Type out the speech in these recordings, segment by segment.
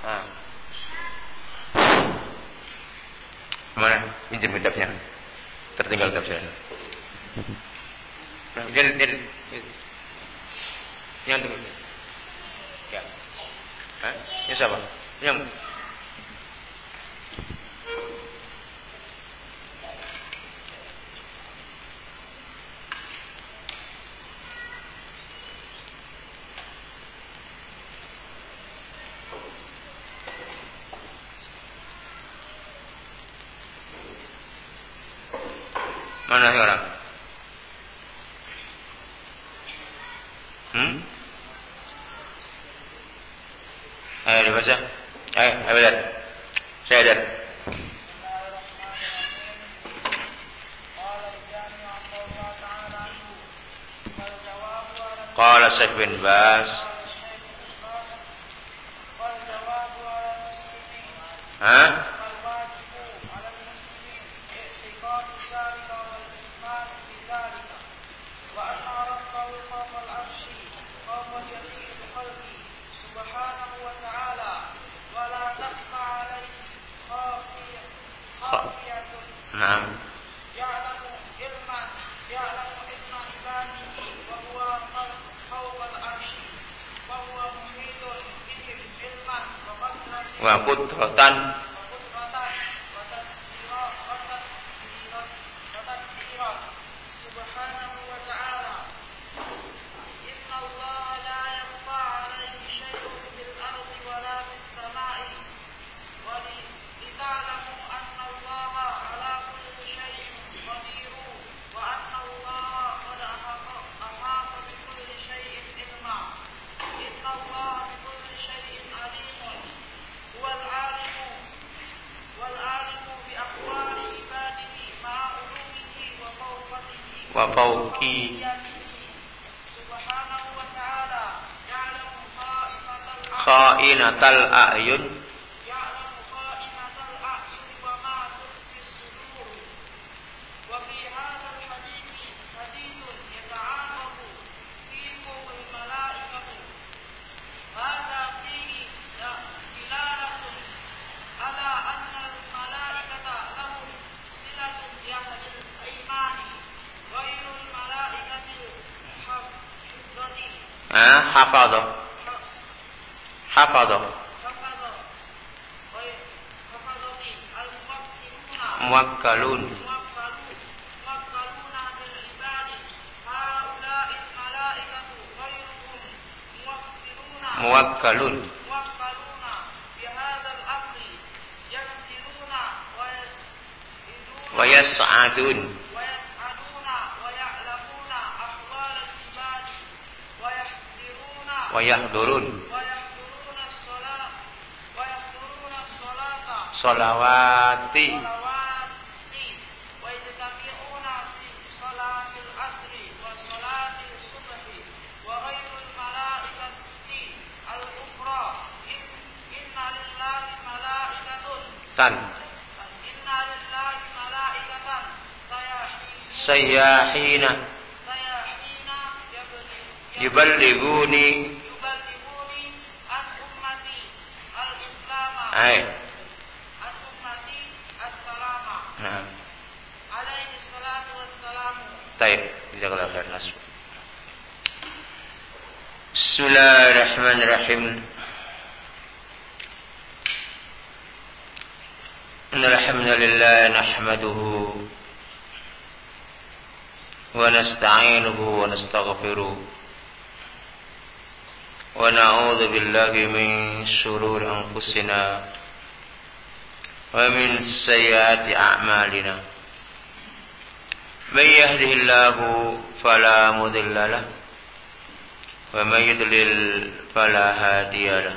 Ah. Mana? Pinjam kitabnya. Tertinggal kitab saya. Nah, jadi, yang itu. Ya. Hah? Siapa? Yang fawqi سبحانه وتعالى يعلم خائفة الأعين Yas'adun يبلغوني عن أمتي الإسلام. ay عن أمتي السلام. nah عليه الصلاة والسلام. طيب jazakallahu khair nasb Bismillahirrahmanirrahim إن الحمد لله نحمده ونستعينه ونستغفره ونعوذ بالله من شرور أنفسنا ومن سيئات أعمالنا. من يهده الله فلا مضل له ومن يضلل فلا هادي له.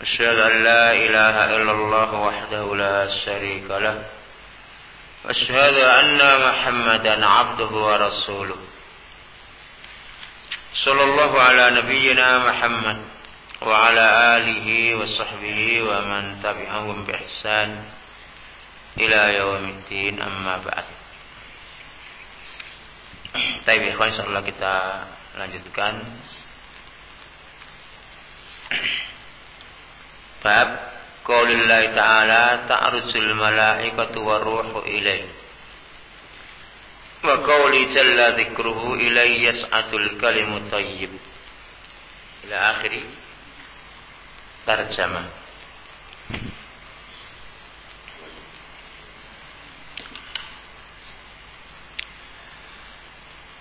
أشهد أن لا إله إلا الله وحده لا شريك له وأشهد أن محمدا عبده ورسوله. صلى الله على نبينا محمد وعلى آله وصحبه ومن تبعهم بإحسان إلى يوم الدين أما بعد Tapi insyaallah kita lanjutkan bab qaulillahi ta'ala ta'rujul malaikatu waruhu ilaihi wa qauli jalla dzikruhu ilaihi yas'atul kalimu thayyib ila akhiri tarjamah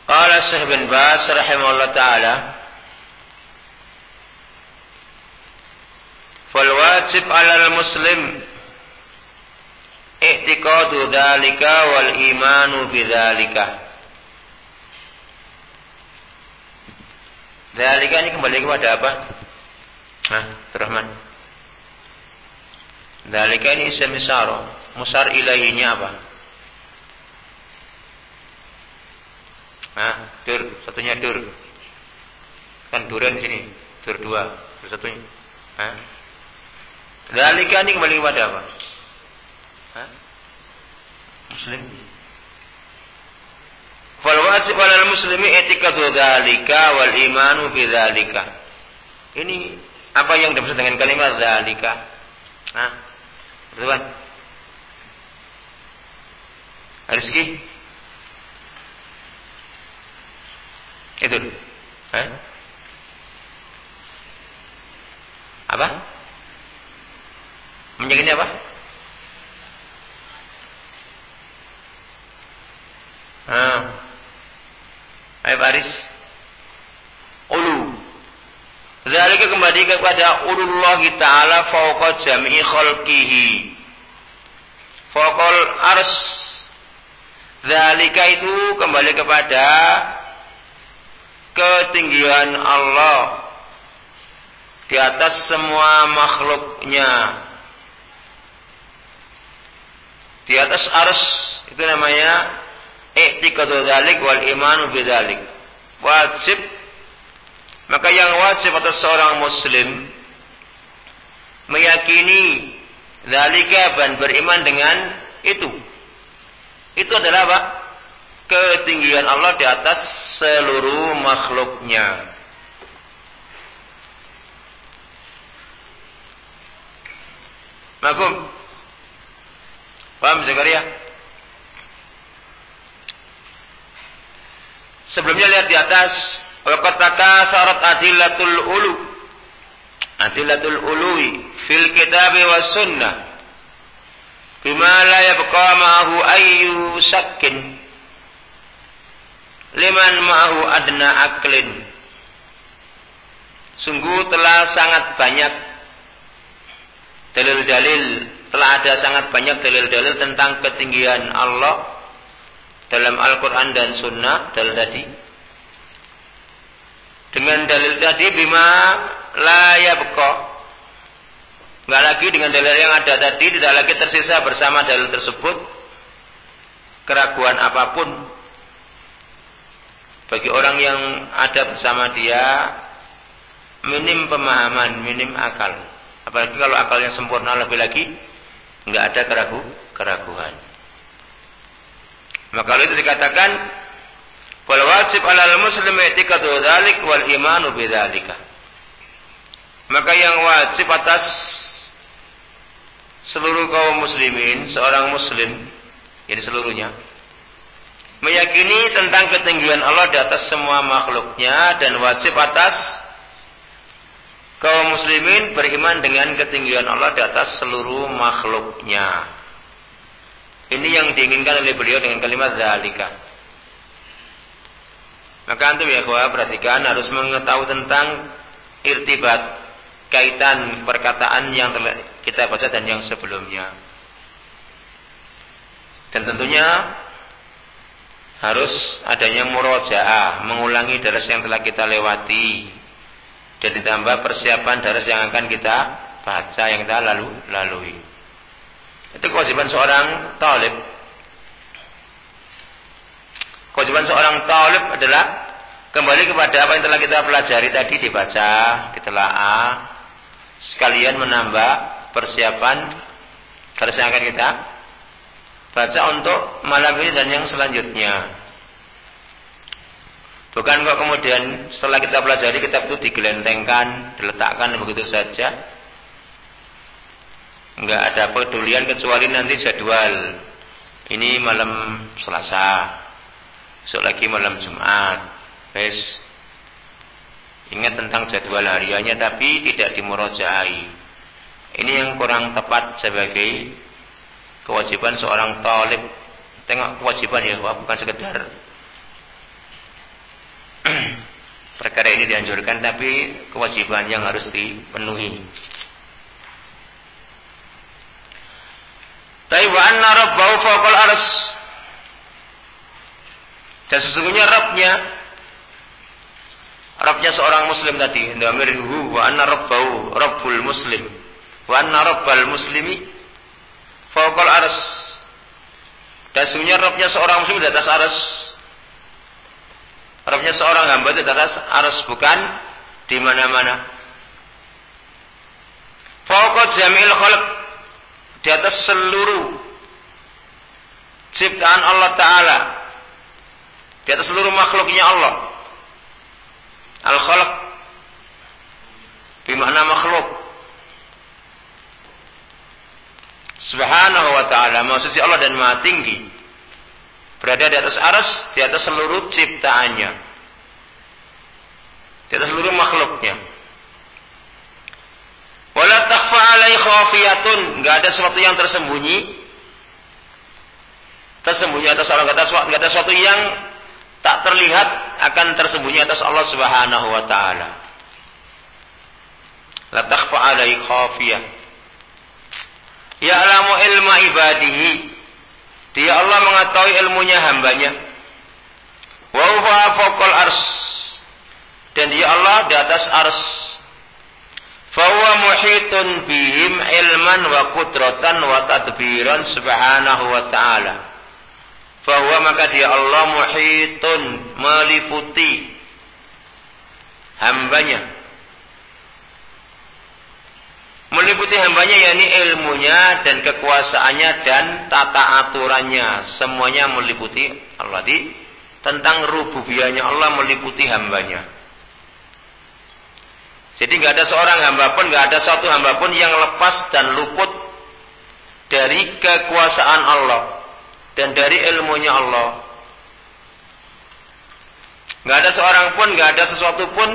Qala Syekh bin Bas rahimahullah taala Fal wajib 'alal muslim i'tiqadu dzalika wal imanu bidzalika. Dzalika ini kembali kepada apa? Hah, Rahman. Dzalika ini isim. Musar ilaihinya apa? Hah? Dur, satunya dur. Kan duren di sini. Dur dua. Dur satunya. Hah? Dalika ini kembali kepada apa? Muslim. Fal wajib al muslimi etikatu dalika wal imanu bidzalika. Ini apa yang dimaksud dengan kalimat dalika? Hah? Kan? Rizki? Itu. Eh? Apa? Menjaganya apa? Ah. Ayo baris. Ulu. Zalika kembali kepada ulullah ta'ala fauqa jami'i khalqihi. Fauqal ars. Zalika itu kembali kepada ketinggian Allah di atas semua makhluknya. Di atas ars itu namanya i'tiqadu dzalik wal imanu bidzalik. Wajib maka yang wajib atas seorang muslim meyakini dzalika dan beriman dengan itu. Itu adalah apa? ketinggian Allah di atas seluruh makhluknya. Makum? Paham Zakaria? Sebelumnya lihat di atas. Wakataka syarat adillatul ulu. Adillatul ului. Fil kitabi wa sunnah. Bima la yabqa ma'ahu ayyu liman ma'ahu adna aklin. Sungguh telah sangat banyak dalil-dalil, telah ada sangat banyak dalil-dalil tentang ketinggian Allah dalam Al-Quran dan Sunnah, dalil tadi. Dengan dalil tadi, bima yabqa. Enggak lagi dengan dalil yang ada tadi, tidak lagi tersisa bersama dalil tersebut. Keraguan apa pun bagi orang yang ada bersama dia minim pemahaman, minim akal. Apalagi kalau akalnya sempurna lebih lagi nggak ada keragu, keraguan. Maka itu dikatakan wal wajib alal muslim i'tiqadu dzalik wal imanu bidzalika. Maka yang wajib atas seluruh kaum muslimin, seorang muslim, ini seluruhnya, meyakini tentang ketinggian Allah di atas semua makhluknya dan wajib atas kaum muslimin beriman dengan ketinggian Allah di atas seluruh makhluknya. Ini yang diinginkan oleh beliau dengan kalimat zalika. Maka antum ya kawan perhatikan harus mengetahui tentang irtibat kaitan perkataan yang kita baca dan yang sebelumnya. Dan tentunya harus adanya murojaah, mengulangi daras yang telah kita lewati dan ditambah persiapan daras yang akan kita baca yang kita lalu lalui. Itu kewajiban seorang talib. Kewajiban seorang talib adalah kembali kepada apa yang telah kita pelajari tadi dibaca, ditelaah, sekalian menambah persiapan daras yang akan kita baca untuk malam ini dan yang selanjutnya. Bukan kok kemudian setelah kita pelajari kitab itu digelentengkan, diletakkan begitu saja. Enggak ada pedulian kecuali nanti jadwal. Ini malam Selasa. Besok lagi malam Jumat. Wes. Ingat tentang jadwal hariannya tapi tidak dimurojai. Ini yang kurang tepat sebagai kewajiban seorang talib. Tengok kewajiban ya, bukan sekedar perkara ini dianjurkan tapi kewajiban yang harus dipenuhi. Tapi wa anna rabbahu fawqal ars. Dan sesungguhnya Rabbnya Rabbnya seorang muslim tadi. Damirhu wa anna rabbahu rabbul muslim. Wa anna rabbal muslimi fawqal ars. Dan sesungguhnya Rabbnya seorang muslim di atas ars. Arabnya seorang hamba itu atas arus bukan di mana-mana. Fauqa jamil khalq di atas seluruh ciptaan Allah Ta'ala. Di atas seluruh makhluknya Allah. Al-khalq. Bermakna makhluk. Subhanahu wa ta'ala. Maksudnya Allah dan maha tinggi. Berada di atas aras, di atas seluruh ciptaannya. Di atas seluruh makhluknya. Wala takhfa alai khafiyatun. Enggak ada sesuatu yang tersembunyi. Tersembunyi atas Allah. Enggak ada sesuatu yang tak terlihat akan tersembunyi atas Allah Subhanahu wa taala. La takhfa alai khafiyah. Ya'lamu ilma ibadihi dia Allah mengetahui ilmunya hambanya. Wa huwa fawqal ars. Dan dia Allah di atas ars. Fahuwa muhitun bihim ilman wa kudratan wa tadbiran subhanahu wa ta'ala. Fahuwa maka dia Allah muhitun meliputi hambanya. Meliputi hambanya yakni ilmunya dan kekuasaannya dan tata aturannya. Semuanya meliputi Allah. Di tentang rububiyahnya Allah meliputi hambanya jadi nggak ada seorang hamba pun nggak ada satu hamba pun yang lepas dan luput dari kekuasaan Allah dan dari ilmunya Allah nggak ada seorang pun nggak ada sesuatu pun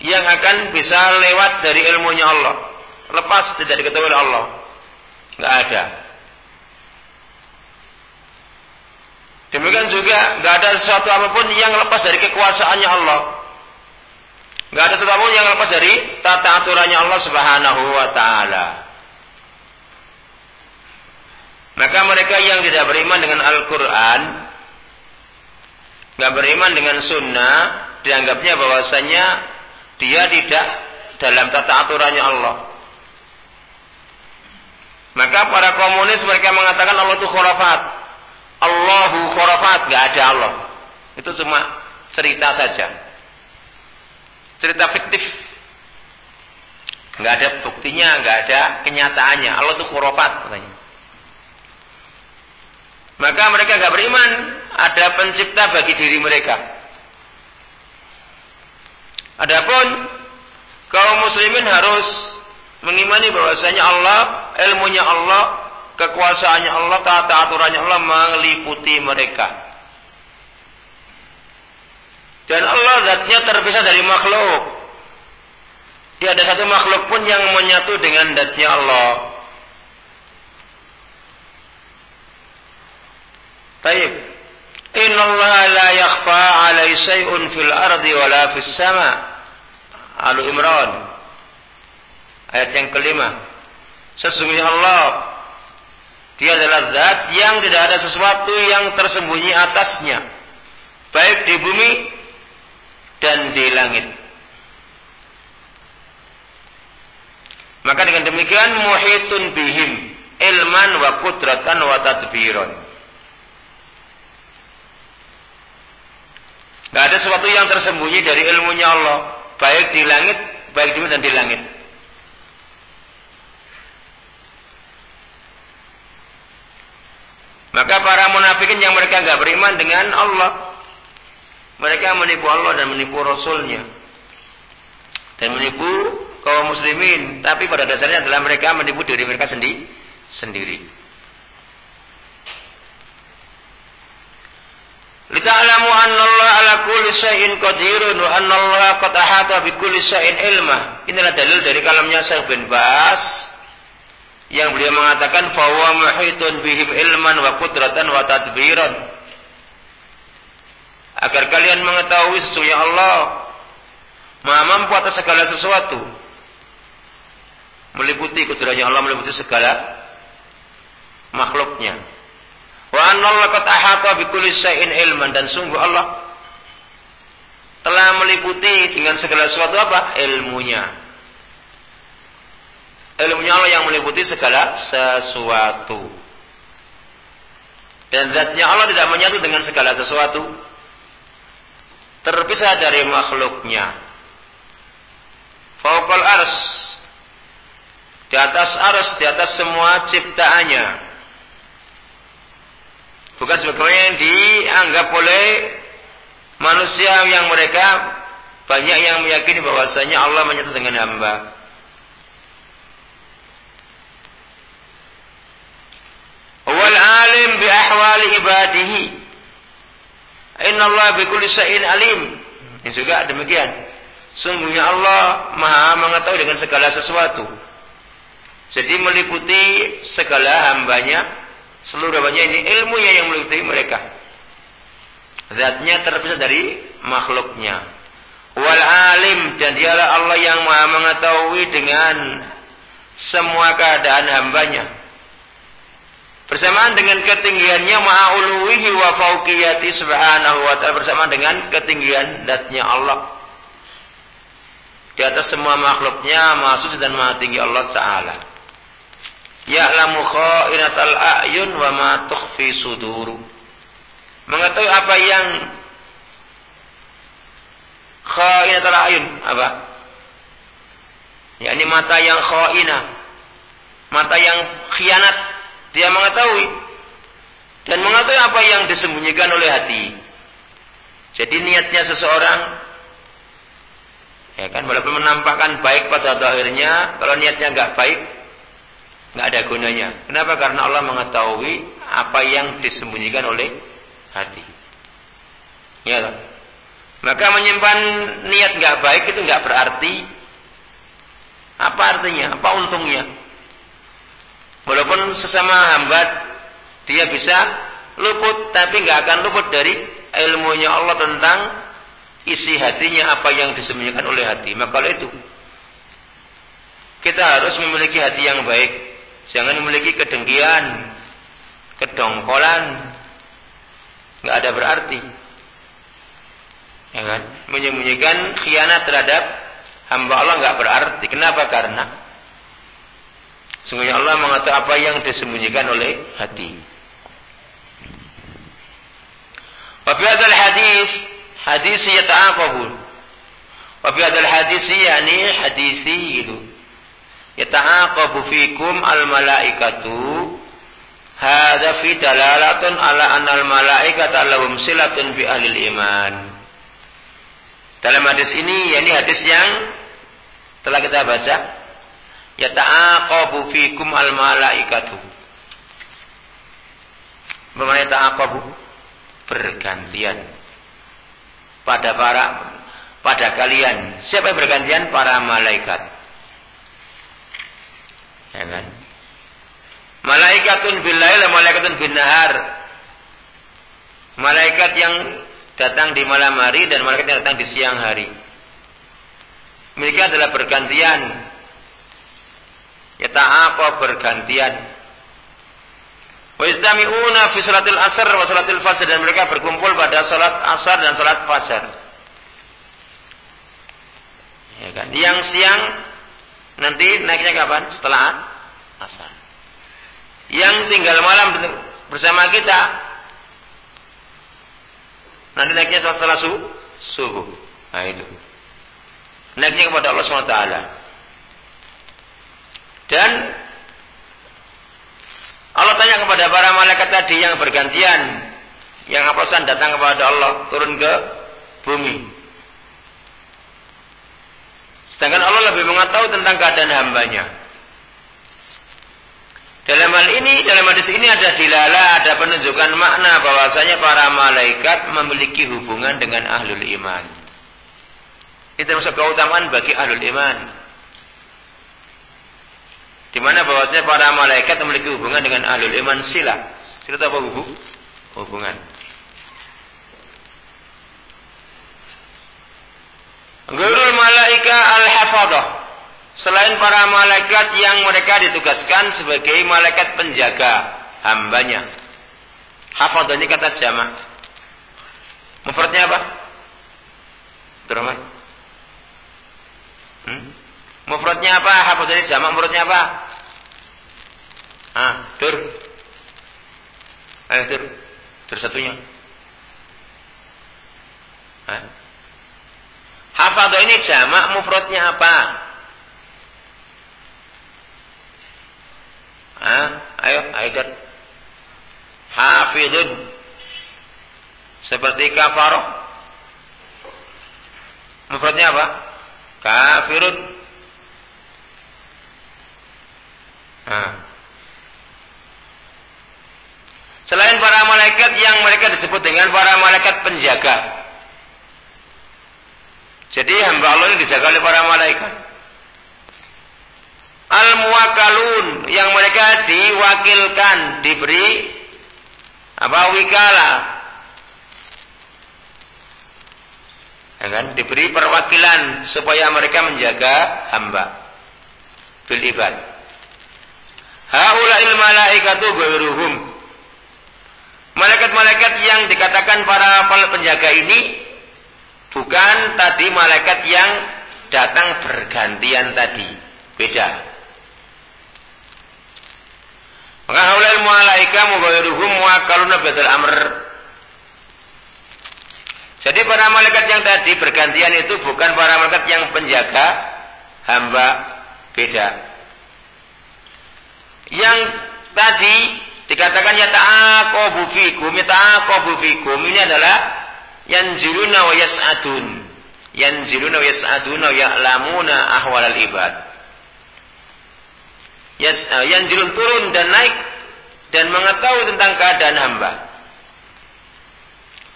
yang akan bisa lewat dari ilmunya Allah lepas tidak diketahui oleh Allah. Enggak ada. Demikian juga enggak ada sesuatu apa pun yang lepas dari kekuasaannya Allah. Enggak ada sesuatu apa pun yang lepas dari tata aturannya Allah Subhanahu wa taala. Maka mereka yang tidak beriman dengan Al-Qur'an, enggak beriman dengan sunnah, dianggapnya bahwasanya dia tidak dalam tata aturannya Allah. Maka para komunis mereka mengatakan Allah itu khurafat. Allahu khurafat, nggak ada Allah. Itu cuma cerita saja. Cerita fiktif. Nggak ada buktinya, nggak ada kenyataannya. Allah itu khurafat katanya. Maka mereka nggak beriman ada pencipta bagi diri mereka. Adapun kaum muslimin harus mengimani bahwasanya Allah, ilmunya Allah, kekuasaannya Allah, tata aturannya Allah meliputi mereka. Dan Allah zatnya terpisah dari makhluk. Tidak ada satu makhluk pun yang menyatu dengan zatnya Allah. Taib. Inna Allah la yakhfa alai syai'un fil ardi wa la fis sama. Al Imran Ayat yang kelima. Sesungguhnya Allah dia adalah zat yang tidak ada sesuatu yang tersembunyi atasnya. Baik di bumi dan di langit. Maka dengan demikian muhitun bihim ilman wa kudratan wa tadbiron. Tidak ada sesuatu yang tersembunyi dari ilmunya Allah. Baik di langit, baik di bumi dan di langit. Maka para munafikin yang mereka nggak beriman dengan Allah, Mereka menipu Allah dan menipu Rasulnya. Dan menipu kaum muslimin. Tapi pada dasarnya adalah mereka menipu diri mereka sendi sendiri. Lita'lamu anna Allah ala kulli syai'in qadirun wa anna Allah qad ahata bi kulli syai'in ilma. Inilah dalil dari kalamnya Syekh bin Bas yang beliau mengatakan fahuwa muhitun bihim ilman wa qudratan wa tadbiran. Agar kalian mengetahui sesungguhnya Allah Maha mampu atas segala sesuatu. Meliputi kudratnya Allah meliputi segala makhluknya. Wa anna qad ahata bi kulli ilman dan sungguh Allah telah meliputi dengan segala sesuatu apa? ilmunya. Ilmunya Allah yang meliputi segala sesuatu. Dan zatnya Allah tidak menyatu dengan segala sesuatu. Terpisah dari makhluknya. Faukal ars. Di atas ars, di atas semua ciptaannya. Bukan sebagaimana yang dianggap oleh manusia yang mereka banyak yang meyakini bahwasanya Allah menyatu dengan hamba. Wal alim bi ahwali ibadihi. Inna Allah bi kulli syai'in alim. Ini juga demikian. Sungguhnya Allah maha mengetahui dengan segala sesuatu. Jadi meliputi segala hambanya, seluruh hambanya ini ilmunya yang meliputi mereka. Zatnya terpisah dari makhluknya. Wal alim dan dialah Allah yang maha mengetahui dengan semua keadaan hambanya. Bersamaan dengan ketinggiannya ma'uluwihi wa fauqiyati subhanahu wa ta'ala. Bersamaan dengan ketinggian datnya Allah di atas semua makhluknya maha dan maha tinggi Allah Ta'ala. Ya'lamu kha'inatal a'yun wa ma tukhfi suduru. Mengetahui apa yang kha'inatal a'yun. Apa? Ya, ini mata yang kha'ina. Mata yang khianat. Dia mengetahui. Dan mengetahui apa yang disembunyikan oleh hati. Jadi niatnya seseorang Ya kan, walaupun menampakkan baik pada akhirnya, kalau niatnya nggak baik, nggak ada gunanya. Kenapa? Karena Allah mengetahui apa yang disembunyikan oleh hati. Ya kan? Maka menyimpan niat nggak baik itu nggak berarti apa artinya? Apa untungnya? Walaupun sesama hamba dia bisa luput, tapi nggak akan luput dari ilmunya Allah tentang isi hatinya apa yang disembunyikan oleh hati. Maka oleh itu kita harus memiliki hati yang baik. Jangan memiliki kedengkian, kedongkolan. Nggak ada berarti. Ya kan? Menyembunyikan khianat terhadap hamba Allah nggak berarti. Kenapa? Karena sungguhnya Allah mengatakan apa yang disembunyikan oleh hati. Wa hadis hadis yata'aqabun. Wa fi hadzal hadis yani hadisi itu. Yata'aqabu fikum al malaikatu hadza fi dalalatun ala anna al malaikata lahum silatun bi ahli iman. Dalam hadis ini yakni hadis yang telah kita baca yata'aqabu fikum al malaikatu. Bagaimana ta'aqabu? Bergantian pada para pada kalian. Siapa yang bergantian? Para malaikat. Ya kan? Malaikatun bil malaikatun bin nahar. Malaikat yang datang di malam hari dan malaikat yang datang di siang hari. Mereka adalah bergantian. Ya ta'aqa bergantian. Wa istami'una fi salatil asar wa salatil fajr dan mereka berkumpul pada salat asar dan salat fajar. Ya kan? Yang siang nanti naiknya kapan? Setelah asar. Yang tinggal malam bersama kita nanti naiknya setelah subuh. Nah itu. Naiknya kepada Allah SWT. Dan Allah tanya kepada para malaikat tadi yang bergantian, yang apasan datang kepada Allah, turun ke bumi. Sedangkan Allah lebih mengetahui tentang keadaan hambanya. Dalam hal ini, dalam hadis ini ada dilala, ada penunjukan makna bahwasanya para malaikat memiliki hubungan dengan ahlul iman. Itu termasuk keutamaan bagi ahlul iman. Di mana bahwasanya para malaikat memiliki hubungan dengan ahlul iman sila. Sila apa hubung? Hubungan. Gurul malaika al-hafadah selain para malaikat yang mereka ditugaskan sebagai malaikat penjaga hambanya. Hafadh ini kata jamak. Mufradnya apa? Abdurrahman. Hmm? Mufradnya apa? Hafadh ini jamak mufradnya apa? Ah, dur. Ayo dur. Dur satunya. Hah? Hafadh ini jamak mufradnya apa? Hah? Ayo, Aidan. Hafidun. Seperti kafaroh. Mufradnya apa? Kafirun. Selain para malaikat yang mereka disebut dengan para malaikat penjaga. Jadi hamba Allah ini dijaga oleh para malaikat al-muwakalun yang mereka diwakilkan, diberi apa wikala. Ya kan? Diberi perwakilan supaya mereka menjaga hamba fil ibad. Haula'il malaikatu ghairuhum. Malaikat-malaikat yang dikatakan para penjaga ini bukan tadi malaikat yang datang bergantian tadi. Beda. Maka haulal malaika mughayyiruhum muakkaluna badal amr. Jadi para malaikat yang tadi bergantian itu bukan para malaikat yang penjaga hamba beda. Yang tadi dikatakan ya ta'aqabu fikum, ya ta'aqabu fikum ini adalah yanziluna wa yas'adun. Yanziluna wa yas'aduna wa ya'lamuna ahwalal ibad. Eh, yang jilun turun dan naik dan mengetahui tentang keadaan hamba.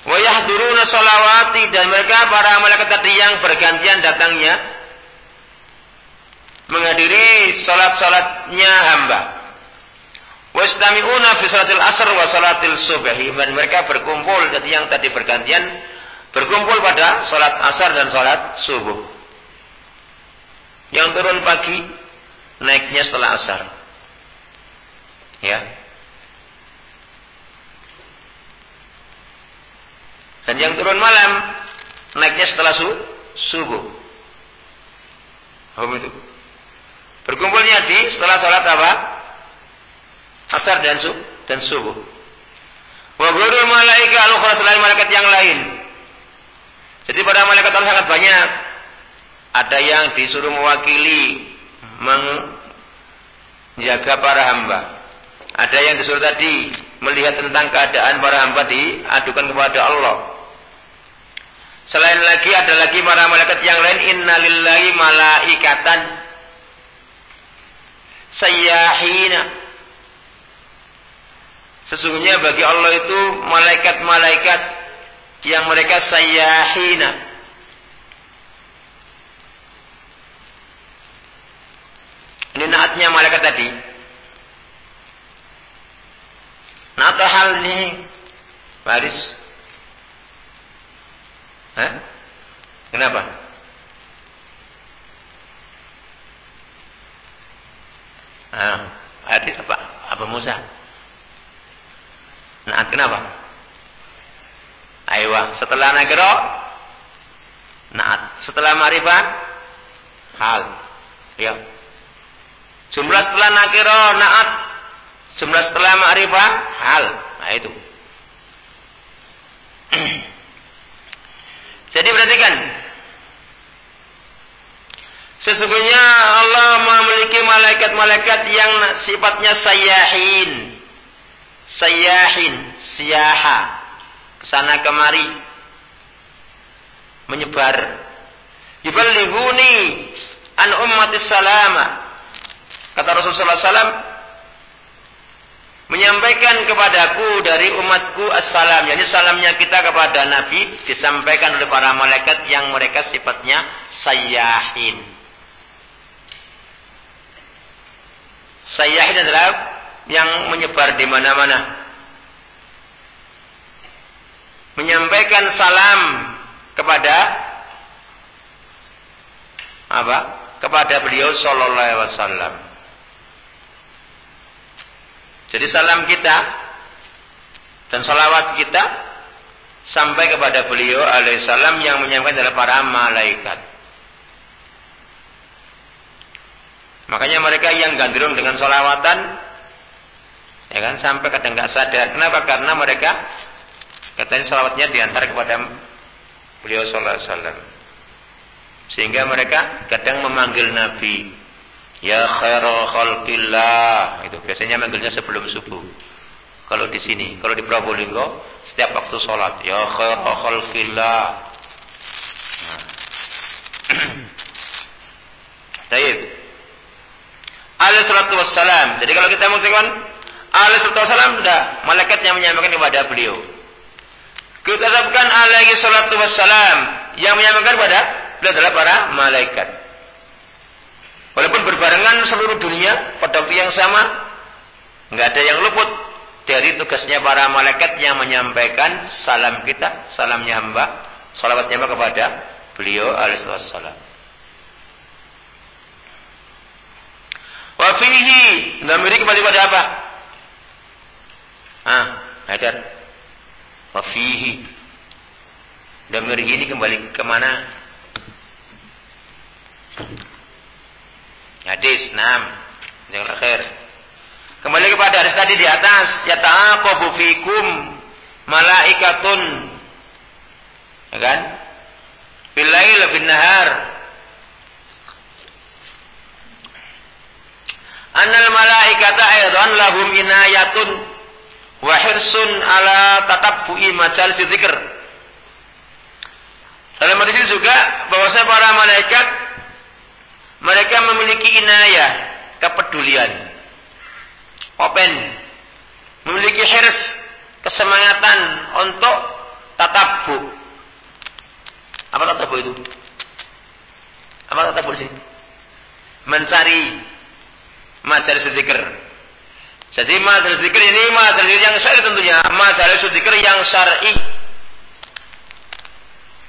Wa yahduruna salawati dan mereka para malaikat tadi yang bergantian datangnya menghadiri salat-salatnya hamba. Wastami'una fi salatil asr wa salatil subhi dan mereka berkumpul jadi yang tadi bergantian berkumpul pada salat asar dan salat subuh. Yang turun pagi naiknya setelah asar. Ya. Dan yang turun malam naiknya setelah su subuh. Apa itu? Berkumpulnya di setelah sholat apa? Asar dan su dan subuh. Wa ghurul malaika al selain malaikat yang lain. Jadi pada malaikat Allah sangat banyak. Ada yang disuruh mewakili menjaga para hamba. Ada yang disuruh tadi melihat tentang keadaan para hamba diadukan kepada Allah. Selain lagi ada lagi para malaikat yang lain innalillahi malaikatan sayyahina. Sesungguhnya bagi Allah itu malaikat-malaikat yang mereka sayyahina Ini naatnya malaikat tadi. Naat hal ini Baris. Hah? Kenapa? Ah, hadis apa? Apa Musa? Naat kenapa? Aywa, setelah nakiro naat, setelah marifat hal. Ya. Jumlah setelah nakiro naat. Jumlah setelah ma'rifah hal. Nah itu. Jadi perhatikan. Sesungguhnya Allah memiliki malaikat-malaikat yang sifatnya sayahin. Sayahin. Siyaha. Ke sana kemari. menyebar. Yuballighuni an ummatis salama. Kata Rasulullah SAW, menyampaikan kepadaku dari umatku assalam. Yani salamnya kita kepada Nabi disampaikan oleh para malaikat yang mereka sifatnya sayyahin. Sayyahin adalah yang menyebar di mana-mana. Menyampaikan salam kepada apa? Kepada beliau sallallahu alaihi wasallam. Jadi salam kita dan salawat kita sampai kepada beliau alaihissalam yang menyampaikan adalah para malaikat. Makanya mereka yang gandrung dengan salawatan ya kan sampai kadang nggak sadar. Kenapa? Karena mereka katanya salawatnya diantar kepada beliau sallallahu alaihi wasallam. Sehingga mereka kadang memanggil Nabi Ya khairul khalqillah. Itu biasanya manggilnya sebelum subuh. Kalau di sini, kalau di Probolinggo setiap waktu sholat, ya khairul khalqillah. Nah. Alaihi salatu wassalam. Jadi kalau kita mengucapkan alaihi salatu wassalam sudah malaikat yang menyampaikan kepada beliau. Kita sebutkan alaihi salatu wassalam yang menyampaikan kepada beliau adalah para malaikat. Walaupun berbarengan seluruh dunia pada waktu yang sama, nggak ada yang luput dari tugasnya para malaikat yang menyampaikan salam kita, salamnya hamba, salawatnya hamba kepada beliau alaihissalam. Wafihi, namiri kembali kepada apa? Ah, hajar. Wafihi. Damir ini kembali ke mana? Hadis 6. Yang akhir. Kembali kepada hadis tadi di atas, ya ta'aqabu fikum malaikatun. Ya kan? Bilail bin nahar. Annal malaikata aydan lahum inayatun wa hirsun ala tatabbu'i majalis dzikr. Dalam hadis ini juga bahwasanya para malaikat mereka memiliki inayah, kepedulian. Open. Memiliki hirs, kesemangatan untuk tatabu. Apa tatabu itu? Apa tatabu sih? Mencari majalis zikir. Jadi majalis zikir ini majalis yang syar'i tentunya. Majalis zikir yang syar'i.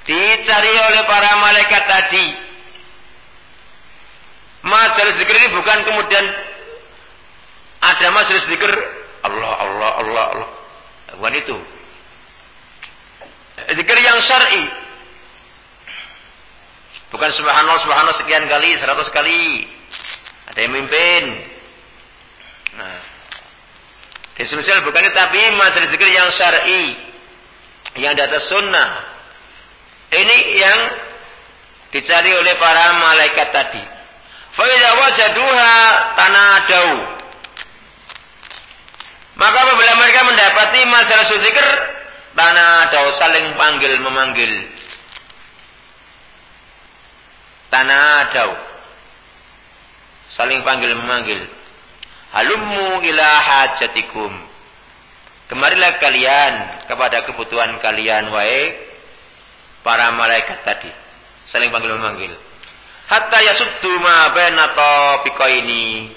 Dicari oleh para malaikat tadi Majelis zikir ini bukan kemudian ada majelis zikir Allah Allah Allah Allah. Bukan itu. Zikir yang syar'i. Bukan subhanallah subhanallah sekian kali, seratus kali. Ada yang mimpin. Nah. Semisal bukan tapi majelis zikir yang syar'i. Yang di atas sunnah. Ini yang dicari oleh para malaikat tadi. Faidah wajaduha tanadau. Maka apabila mereka mendapati masalah zikir, tanadau saling panggil memanggil. Tanadau. Saling panggil memanggil. Halummu ila hajatikum. Kemarilah kalian kepada kebutuhan kalian wahai para malaikat tadi. Saling panggil memanggil hatta yasuddu ma baina ini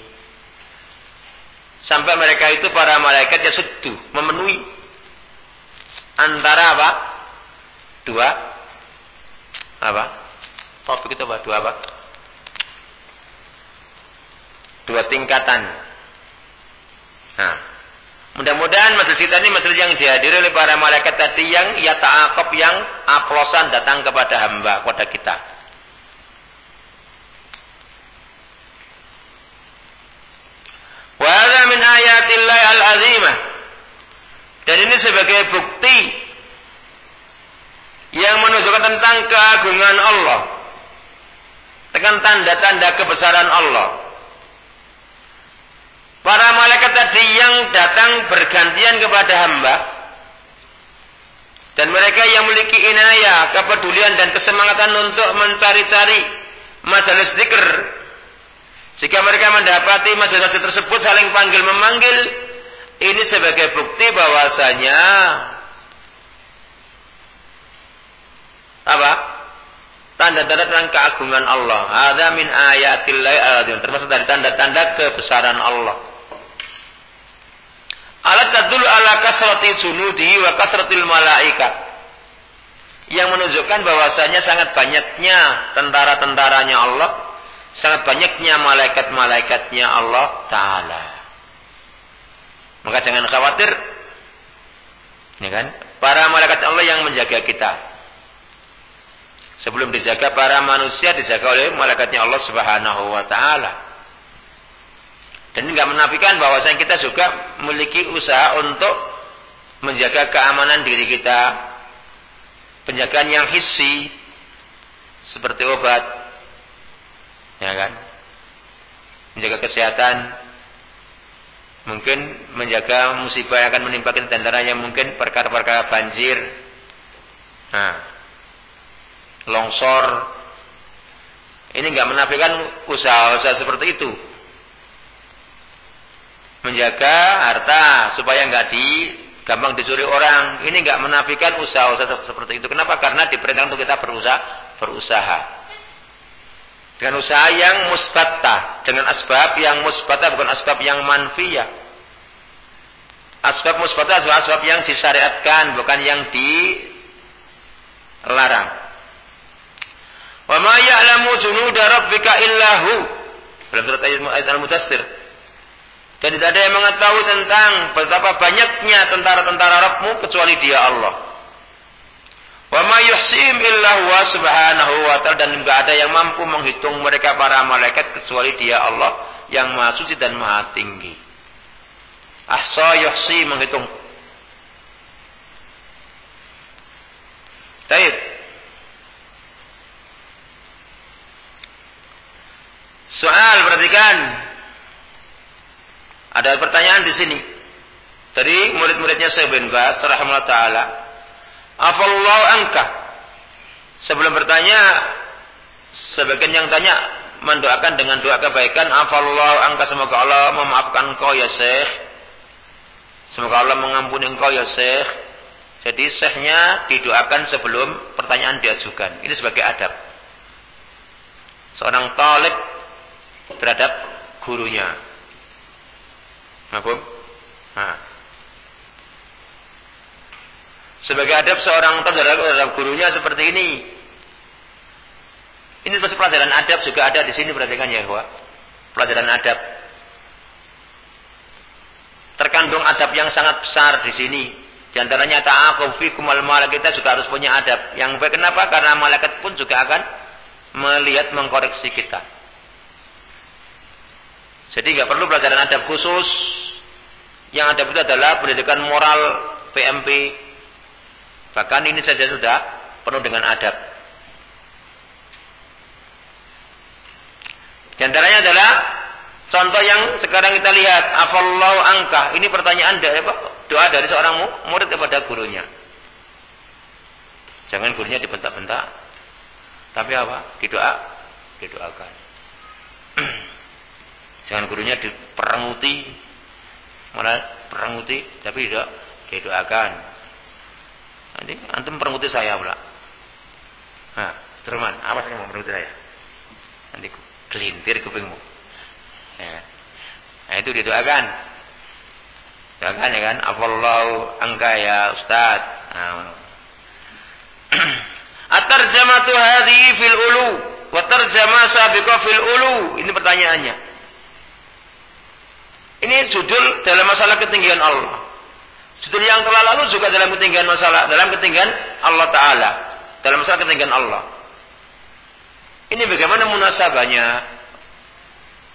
sampai mereka itu para malaikat yasuddu memenuhi antara apa? Dua. Apa? Topik itu apa? Dua apa? Dua tingkatan nah mudah-mudahan majelis kita ini majelis yang dihadiri oleh para malaikat tadi yang ya ta'akub yang aplosan datang kepada hamba kepada kita Wa min ayatillah al-azimah. Dan ini sebagai bukti yang menunjukkan tentang keagungan Allah. Dengan tanda-tanda kebesaran Allah. Para malaikat tadi yang datang bergantian kepada hamba. Dan mereka yang memiliki inayah, kepedulian dan kesemangatan untuk mencari-cari majelis zikr. Jika mereka mendapati majelis tersebut saling panggil memanggil, ini sebagai bukti bahwasanya apa? Tanda-tanda tentang keagungan Allah. Ada min ayatillah termasuk dari tanda-tanda kebesaran Allah. Alat tadul ala kasrati junudi wa kasratil malaikat. Yang menunjukkan bahwasanya sangat banyaknya tentara-tentaranya Allah, sangat banyaknya malaikat-malaikatnya Allah taala. Maka jangan khawatir. Ya kan? Para malaikat Allah yang menjaga kita. Sebelum dijaga para manusia dijaga oleh malaikatnya Allah Subhanahu wa taala. Dan ini nggak menafikan bahwasanya kita juga memiliki usaha untuk menjaga keamanan diri kita. Penjagaan yang hissi seperti obat. Ya kan? Menjaga kesehatan. Mungkin menjaga musibah yang akan menimpa kita yang mungkin perkara-perkara banjir. Nah, longsor. Ini nggak menafikan usaha-usaha seperti itu menjaga harta supaya nggak di gampang dicuri orang. Ini nggak menafikan usaha-usaha seperti itu. Kenapa? Karena diperintahkan untuk kita berusaha, berusaha. Dengan usaha yang musbatta, dengan asbab yang musbatta bukan asbab yang manfiyah. Asbab musbatta adalah asbab yang disyariatkan, bukan yang dilarang. Wa ma ya'lamu junuda rabbika illahu. Dalam surat ayat al-Mudassir. Dan tidak ada yang mengetahui tentang betapa banyaknya tentara-tentara Rabbmu kecuali dia Allah. Wa ma yuhsim illa huwa subhanahu wa ta'ala dan tidak ada yang mampu menghitung mereka para malaikat kecuali dia Allah yang maha suci dan maha tinggi. Ahsa yuhsi menghitung. Baik. Soal perhatikan ada pertanyaan di sini dari murid-muridnya Syekh bin Bas rahimahullah taala. Afallahu angka. Sebelum bertanya sebagian yang tanya mendoakan dengan doa kebaikan afallahu angka semoga Allah memaafkan engkau ya Syekh. Semoga Allah mengampuni engkau ya Syekh. Jadi syekhnya didoakan sebelum pertanyaan diajukan. Ini sebagai adab. Seorang talib terhadap gurunya. Mafhum? Nah. Sebagai adab seorang terhadap gurunya seperti ini. Ini seperti pelajaran adab juga ada di sini perhatikan ya, Wah. Pelajaran adab. Terkandung adab yang sangat besar di sini. Di antaranya ta'aqub fikum al kita juga harus punya adab. Yang baik kenapa? Karena malaikat pun juga akan melihat mengkoreksi kita. Jadi nggak perlu pelajaran adab khusus. Yang adab itu adalah pendidikan moral PMP. Bahkan ini saja sudah penuh dengan adab. Di antaranya adalah contoh yang sekarang kita lihat. Afallahu angka. Ini pertanyaan doa dari seorang murid kepada gurunya. Jangan gurunya dibentak-bentak. Tapi apa? Didoa, didoakan. Jangan gurunya diperanguti. Malah peranguti tapi tidak didoakan. Nanti antum peranguti saya pula. Nah, teman, apa sih mau peranguti saya? Nanti kelintir kupingmu. Ya. Nah, itu didoakan. Doakan ya kan? Afallahu angka ya Ustaz. Nah. At-tarjamatu hadhihi fil ulu wa tarjama sabiqa fil ulu. Ini pertanyaannya. Ini judul dalam masalah ketinggian Allah. Judul yang telah lalu juga dalam ketinggian masalah, dalam ketinggian Allah Ta'ala. Dalam masalah ketinggian Allah. Ini bagaimana munasabahnya?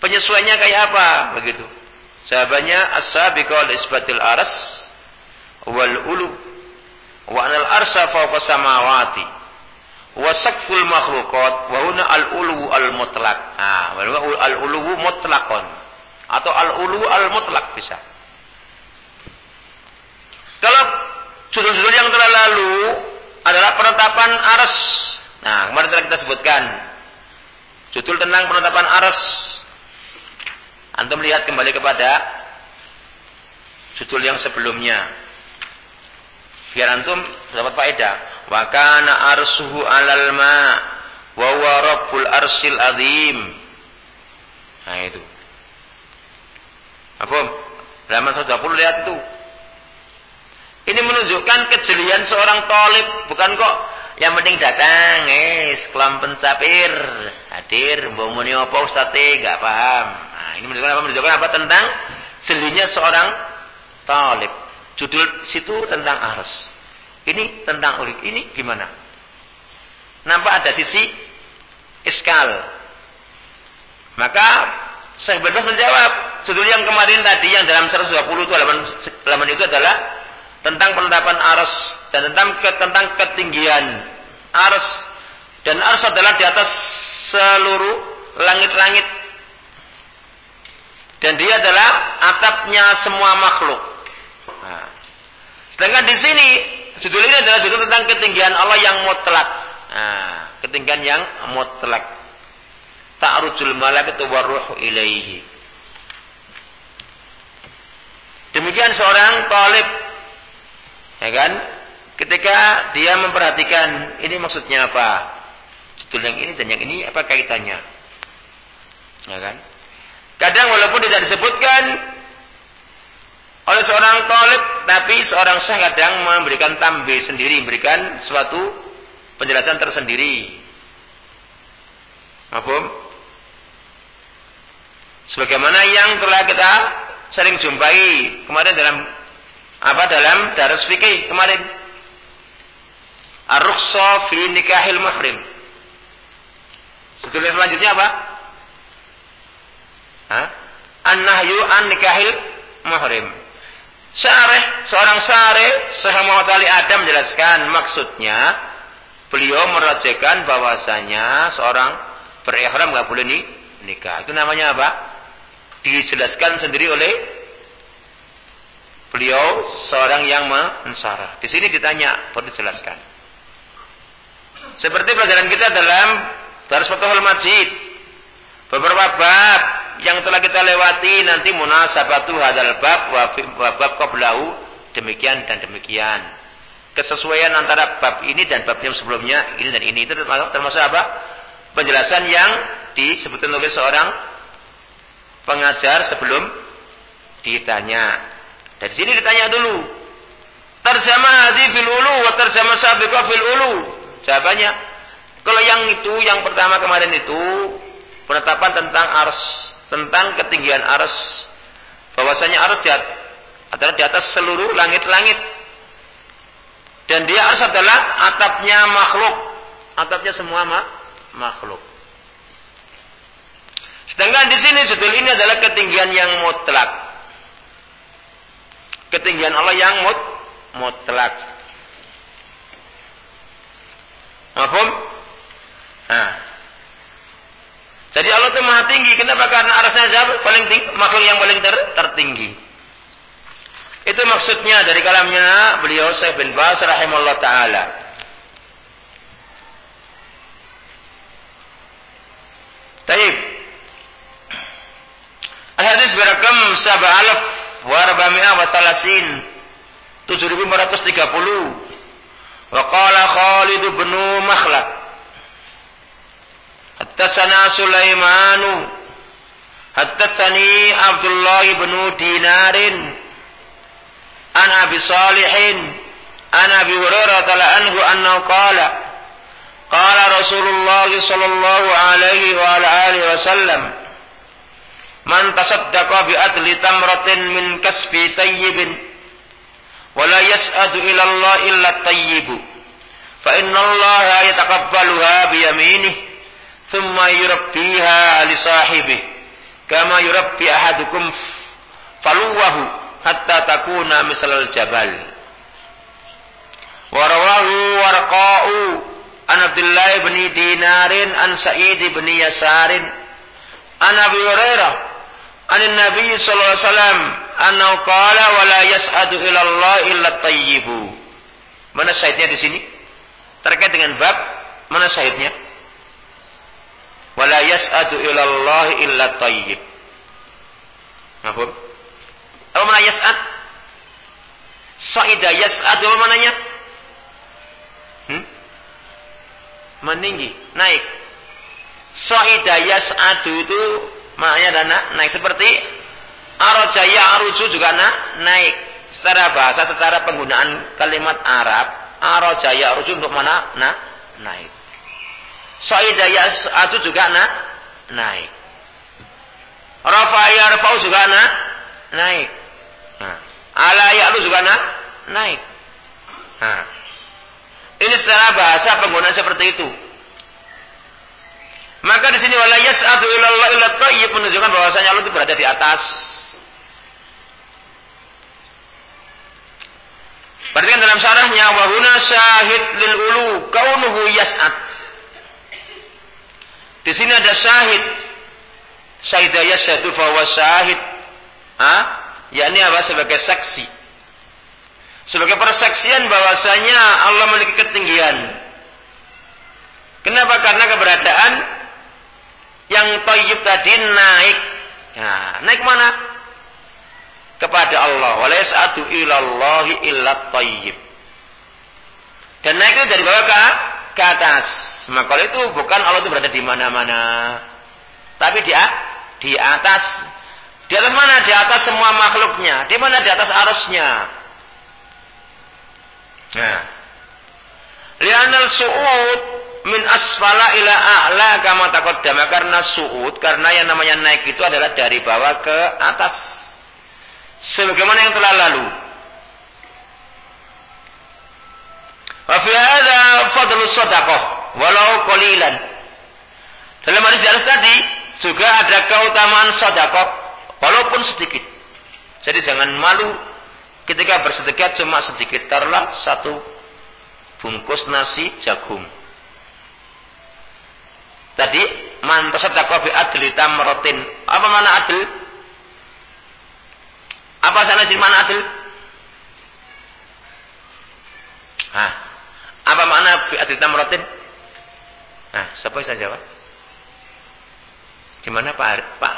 Penyesuaiannya kayak apa? Begitu. Sahabatnya as-sabiqul isbatil aras wal ulu wa anal arsa fawqa samawati wa sakful makhluqat wa huna al-ulu al-mutlaq. Ah, al-ulu mutlaqon atau al-ulu al-mutlak bisa. Kalau Judul-judul yang telah lalu adalah penetapan aras. Nah, kemarin telah kita sebutkan. Judul tentang penetapan aras. Antum lihat kembali kepada judul yang sebelumnya. Biar antum dapat faedah. Wa kana arsuhu 'alal ma wa arsil azim. Nah itu. Apa? Halaman 120 lihat itu. Ini menunjukkan kejelian seorang tolib, bukan kok yang penting datang, eh, kelam pencapir, hadir, mbomoni apa ustate, gak paham. Nah, ini menunjukkan apa? Menunjukkan apa tentang jelinya seorang tolib. Judul situ tentang ars. Ini tentang ulik. Ini gimana? Nampak ada sisi iskal. Maka saya bebas menjawab. Judul yang kemarin tadi yang dalam 120 itu halaman, halaman itu adalah tentang penetapan ars dan tentang tentang ketinggian ars dan ars adalah di atas seluruh langit-langit dan dia adalah atapnya semua makhluk. Nah. Sedangkan di sini judul ini adalah judul tentang ketinggian Allah yang mutlak. Nah, ketinggian yang mutlak. Ta'rujul malakatu warruhu ilaihi. Demikian seorang talib Ya kan? Ketika dia memperhatikan ini maksudnya apa? Judul yang ini dan yang ini apa kaitannya? Ya kan? Kadang walaupun tidak disebutkan oleh seorang talib, tapi seorang syekh kadang memberikan tambe sendiri, memberikan suatu penjelasan tersendiri. Apa? Sebagaimana yang telah kita sering jumpai kemarin dalam apa dalam daras fikih kemarin? Ar-rukhsa fi nikahil muhrim. Setelah selanjutnya apa? Hah? An-nahyu an nikahil muhrim. Syareh, seorang syareh, Syekh Muhammad Ali Adam menjelaskan maksudnya beliau merajakan bahwasanya seorang berihram nggak boleh nikah. Itu namanya apa? Dijelaskan sendiri oleh Beliau seorang yang mensarah. Di sini ditanya, perlu dijelaskan. Seperti pelajaran kita dalam Darus Fatahul Majid. Beberapa bab yang telah kita lewati nanti munasabatu hadal bab wa bab qablahu demikian dan demikian. Kesesuaian antara bab ini dan bab yang sebelumnya ini dan ini itu termasuk, termasuk apa? Penjelasan yang disebutkan oleh seorang pengajar sebelum ditanya. Dari sini ditanya dulu. Terjemah hadi fil ulu wa terjemah sabiqah fil ulu. Jawabannya, kalau yang itu, yang pertama kemarin itu, penetapan tentang ars, tentang ketinggian ars, bahwasanya ars di adalah di atas seluruh langit-langit. Dan dia ars adalah atapnya makhluk, atapnya semua makhluk. Sedangkan di sini judul ini adalah ketinggian yang mutlak ketinggian Allah yang mut, mutlak. Mahfum? Nah. Jadi Allah itu maha tinggi. Kenapa? Karena arasnya siapa? Paling tinggi, makhluk yang paling ter, tertinggi. Itu maksudnya dari kalamnya beliau Syekh bin Bas rahimahullah taala. Taib. Al-hadis berakam sabah alaf Warba'mi'ah wa salasin 7530 wa qala Khalid bin Makhlad Hattasana Sulaimanu Hattatsani Abdullah bin Dinarin an Abi Salihin an Abi Hurairah ta'ala anhu annahu qala qala Rasulullah sallallahu alaihi wa ala alihi wasallam man tasaddaqa bi adli tamratin min kasbi tayyibin wala yas'adu ila Allah illa tayyibu fa inna Allah yataqabbaluha bi yaminih thumma yurabbiha li sahibihi kama yurabbi ahadukum faluwahu hatta takuna misal jabal. Wa rawahu warqa'u an Abdullah bin Dinarin an Sa'id bin Yasarin an Abi Hurairah anin Nabi sallallahu alaihi wasallam annahu qala wa la yas'adu ila Mana syahidnya di sini? Terkait dengan bab mana syahidnya? walayas adu yas'adu ila Allah illa tayyib. Mahfum? Apa mana yas'ad? Sa'ida yas'ad apa mananya? Hmm? Meninggi, naik. Sa'ida yas'adu itu maknanya adalah naik seperti arojaya aruju juga na, naik. Secara bahasa, secara penggunaan kalimat Arab, arojaya aruju untuk mana? Na, naik. Sa'ida yas'adu juga na, naik. Rafa'ya rafa'u juga na, naik. Nah. Ala ya'lu juga na, naik. Nah. Ini secara bahasa penggunaan seperti itu. Maka di sini wala yas'adu ilallah illa tayyib menunjukkan bahwasanya Allah itu berada di atas. Perhatikan dalam syarahnya wa huna syahid lil ulu kaunuhu yas'ad. Di sini ada syahid. Syahida yashhadu fa huwa syahid. Ah, yakni apa sebagai saksi. Sebagai persaksian bahwasanya Allah memiliki ketinggian. Kenapa? Karena keberadaan yang tayyib tadi naik. Nah, naik mana? Kepada Allah. Wa yas'atu ilallahi illa tayyib. Dan naik itu dari bawah ke, ke atas. Maka itu bukan Allah itu berada di mana-mana. Tapi di, di atas. Di atas mana? Di atas semua makhluknya. Di mana? Di atas arusnya. Nah. Lianal su'ud min asfala ila a'la kama taqaddama. Karena su'ud karena yang namanya naik itu adalah dari bawah ke atas. Sebagaimana yang telah lalu. Wa fi hadza fadlu shadaqah walau qalilan. Dalam hadis di atas tadi juga ada keutamaan sedekah walaupun sedikit. Jadi jangan malu ketika bersedekah cuma sedikit. Taruhlah satu bungkus nasi jagung Tadi man tasaddaqa bi adli tamratin. Apa mana adil? Apa sana sih mana adil? Hah. Apa makna bi adli tamratin? Nah, siapa yang jawab? Gimana Pak Pak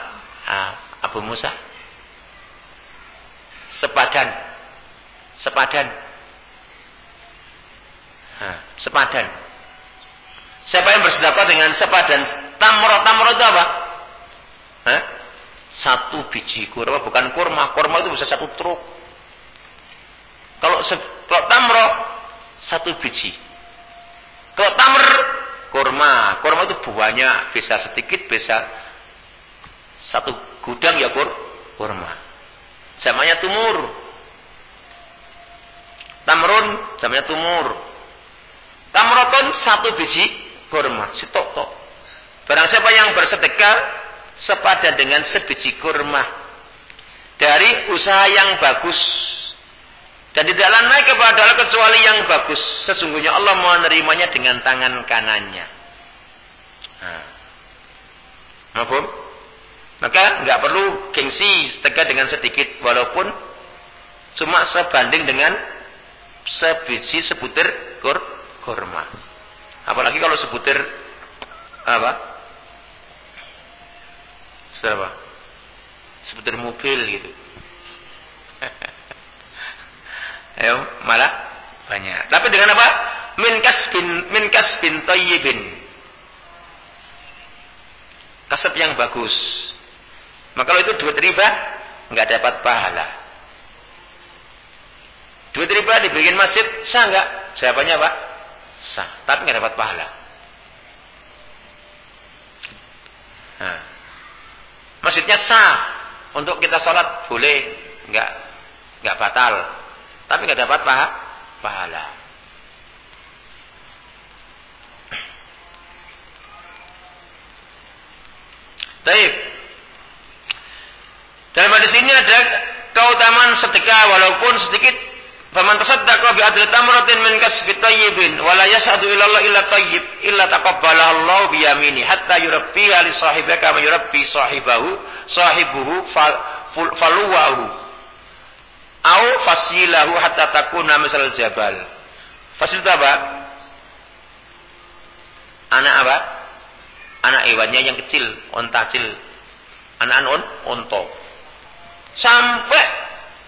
ah, Abu Musa? Sepadan. Sepadan. Hah, sepadan. Siapa yang bersedekah dengan sepadan tamro tamro itu apa? Hah? Satu biji kurma bukan kurma, kurma itu bisa satu truk. Kalau kalau tamro satu biji. Kalau tamr kurma, kurma itu buahnya bisa sedikit, bisa satu gudang ya kur kurma. Zamanya tumur. Tamrun zamanya tumur. Tamroton satu biji kurma, sitok-tok. Barang siapa yang bersedekah sepadan dengan sebiji kurma dari usaha yang bagus dan tidaklah naik kepada Allah kecuali yang bagus. Sesungguhnya Allah menerimanya dengan tangan kanannya. Nah. Maka nggak perlu gengsi sedekah dengan sedikit walaupun cuma sebanding dengan sebiji sebutir kur kurma. Apalagi kalau sebutir apa? Sudah apa? Sebutir mobil gitu. Ayo, malah banyak. Tapi dengan apa? Min kasbin min kasbin tayyibin. Kasab yang bagus. Maka kalau itu duit riba, nggak dapat pahala. Duit riba dibikin masjid, sah nggak? Siapanya Pak? Sah, tapi nggak dapat pahala. Nah, masjidnya sah untuk kita sholat boleh, nggak nggak batal, tapi nggak dapat paha, pahala. Baik. Dalam hadis ini ada keutamaan sedekah walaupun sedikit Faman tasaddaqa bi adli tamratin min kasbi tayyibin wa la yashhadu illa Allah illa tayyib illa taqabbala Allah bi yamini hatta yurabbiha li sahibika kama yurabbi sahibahu sahibuhu faluwahu au fasilahu hatta takuna misal jabal Fasil apa? Anak apa? Anak hewannya yang kecil, onta kecil. Anak on, onto. Sampai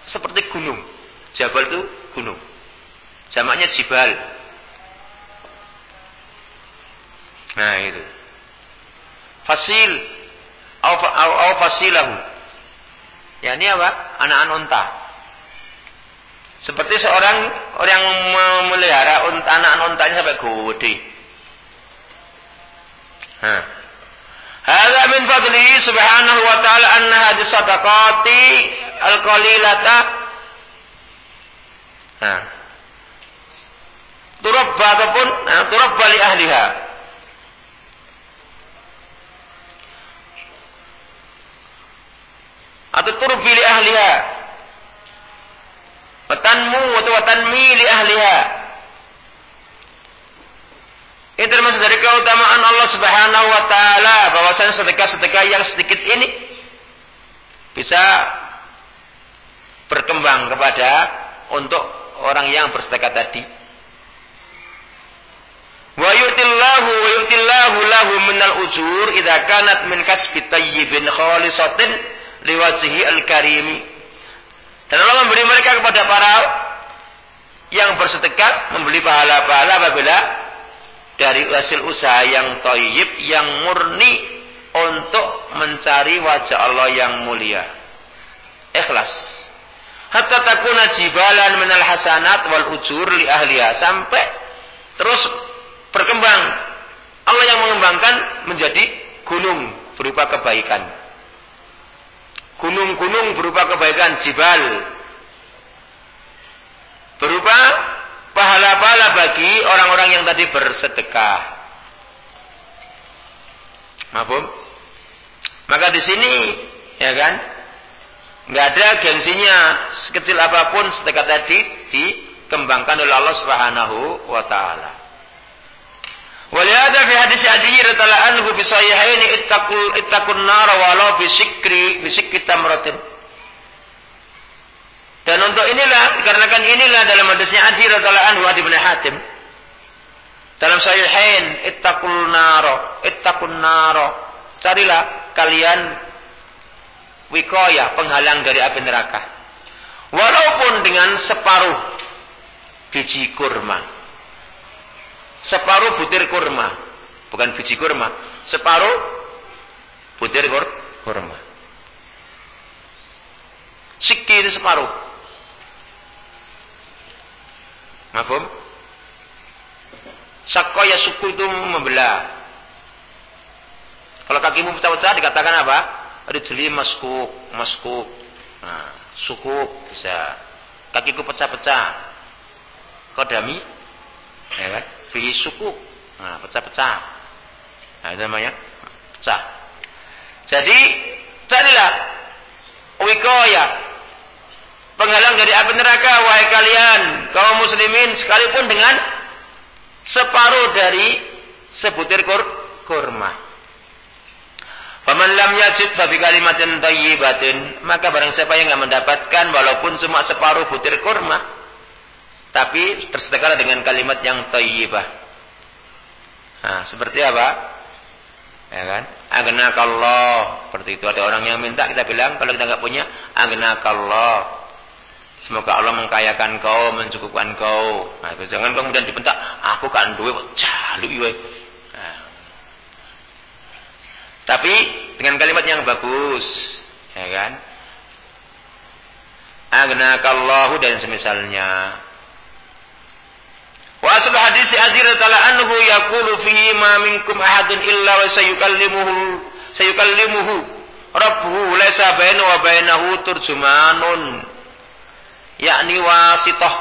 seperti gunung. Jabal itu gunung. Jamaknya jibal. Nah itu. Fasil. Au fasilahu. Ya ini apa? Anak-anak unta. Seperti seorang orang memelihara unta, anak untanya sampai gede. Hah. Hadza min fadlihi subhanahu wa ta'ala anna hadis sadaqati al-qalilata Nah. Turabba ataupun nah, turabba li ahliha. Atau turbi li ahliha. Watanmu atau watanmi li ahliha. Ini termasuk dari keutamaan Allah Subhanahu wa taala bahwasanya sedekah-sedekah yang sedikit ini bisa berkembang kepada untuk orang yang bersedekah tadi. Wa yu'tillahu wa yu'tillahu lahu minal ujur idza kanat min kasbi tayyibin khalisatin liwajhi al-karimi. Dan Allah memberi mereka kepada para yang bersedekah membeli pahala-pahala apabila dari hasil usaha yang toyib, yang murni untuk mencari wajah Allah yang mulia. Ikhlas. Hatta takuna jibalan minal hasanat wal ujur li ahliya. Sampai terus berkembang. Allah yang mengembangkan menjadi gunung berupa kebaikan gunung-gunung berupa kebaikan jibal berupa pahala-pahala bagi orang-orang yang tadi bersedekah. Mafhum? Maka di sini ya kan nggak ada gengsinya sekecil apa pun sedekah tadi dikembangkan oleh Allah Subhanahu wa taala. Walihada fi hadis Adi radhiyallahu anhu bi sahihaini ittaqul ittaqun nar walau bi sikri bi sikri tamratin. Dan untuk inilah dikarenakan inilah dalam hadisnya Adi radhiyallahu anhu Adi bin Hatim dalam sahihain ittaqul nar ittaqun nar carilah kalian wikoya penghalang dari api neraka walaupun dengan separuh biji kurma separuh butir kurma. Bukan biji kurma. Separuh butir kur kurma. Sikir separuh. Mafhum? Sakoya suku itu membelah. Kalau kakimu pecah-pecah dikatakan apa? Rijli maskuk, maskuk. Nah, suku bisa. Kakiku pecah-pecah. Kodami, ya kan? fi suku. Nah, pecah-pecah. Nah, itu namanya pecah. Jadi, carilah wikoya. Penghalang dari api neraka, wahai kalian, kaum muslimin, sekalipun dengan separuh dari sebutir kur kurma. Faman lam yajid fa kalimatin thayyibatin, maka barang siapa yang enggak mendapatkan walaupun cuma separuh butir kurma, tapi tersedekahlah dengan kalimat yang thayyibah. Nah, seperti apa? Ya kan? Agnakallah. Seperti itu ada orang yang minta kita bilang kalau kita nggak punya agnakallah. Semoga Allah mengkayakan kau, mencukupkan kau. Nah, jangan kemudian dibentak, aku kan duit jalu iwe. Nah. Tapi dengan kalimat yang bagus, ya kan? Agnakallahu dan semisalnya. Wa asal hadis Adir radhiyallahu anhu yaqulu fihi ma minkum ahadun illa wa sayukallimuhu sayukallimuhu rabbuhu laysa bainahu wa bainahu turjumanun yakni wasitah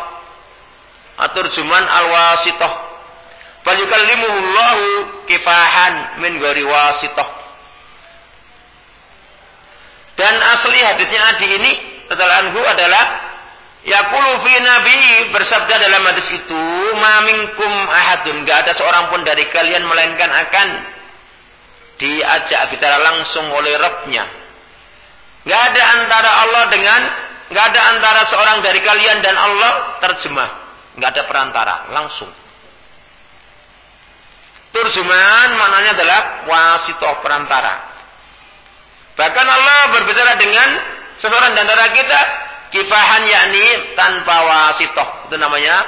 aturjuman al-wasitah fal yukallimuhu Allahu kifahan min ghairi wasitah dan asli hadisnya Adi ini radhiyallahu anhu adalah Yaqulu fi nabi bersabda dalam hadis itu, "Mamingkum ahadun." Enggak ada seorang pun dari kalian melainkan akan diajak bicara langsung oleh Rabbnya. Enggak ada antara Allah dengan enggak ada antara seorang dari kalian dan Allah terjemah. nggak ada perantara, langsung. Turjuman maknanya adalah wasitoh perantara. Bahkan Allah berbicara dengan seseorang di antara kita kifahan yakni tanpa wasitoh. Itu namanya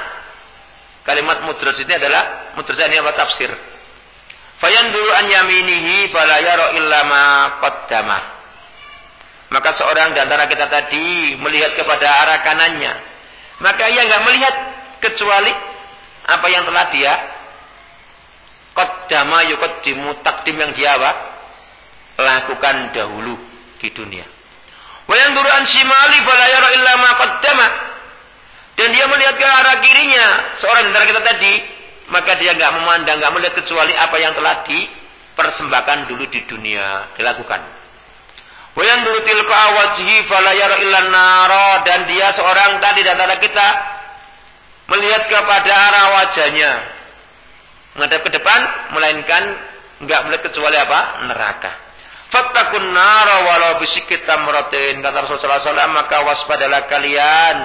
kalimat mudraj ini adalah mudraj ini apa tafsir. dulu an yaminihi fala yara illa ma qaddama. Maka seorang di antara kita tadi melihat kepada arah kanannya. Maka ia enggak melihat kecuali apa yang telah dia qaddama yuqaddimu takdim yang dia apa? Lakukan dahulu di dunia. Wa yanzuru an shimali fala yara illa ma qaddama. Dan dia melihat ke arah kirinya, seorang antara kita tadi, maka dia enggak memandang, enggak melihat kecuali apa yang telah dipersembahkan dulu di dunia, dilakukan. Wa yanzuru tilka wajhi fala yara illa nara dan dia seorang tadi di antara kita melihat kepada arah wajahnya menghadap ke depan melainkan enggak melihat kecuali apa? neraka. Fattakun nara walau bisikit tamratin. Kata Rasulullah SAW, maka waspadalah kalian.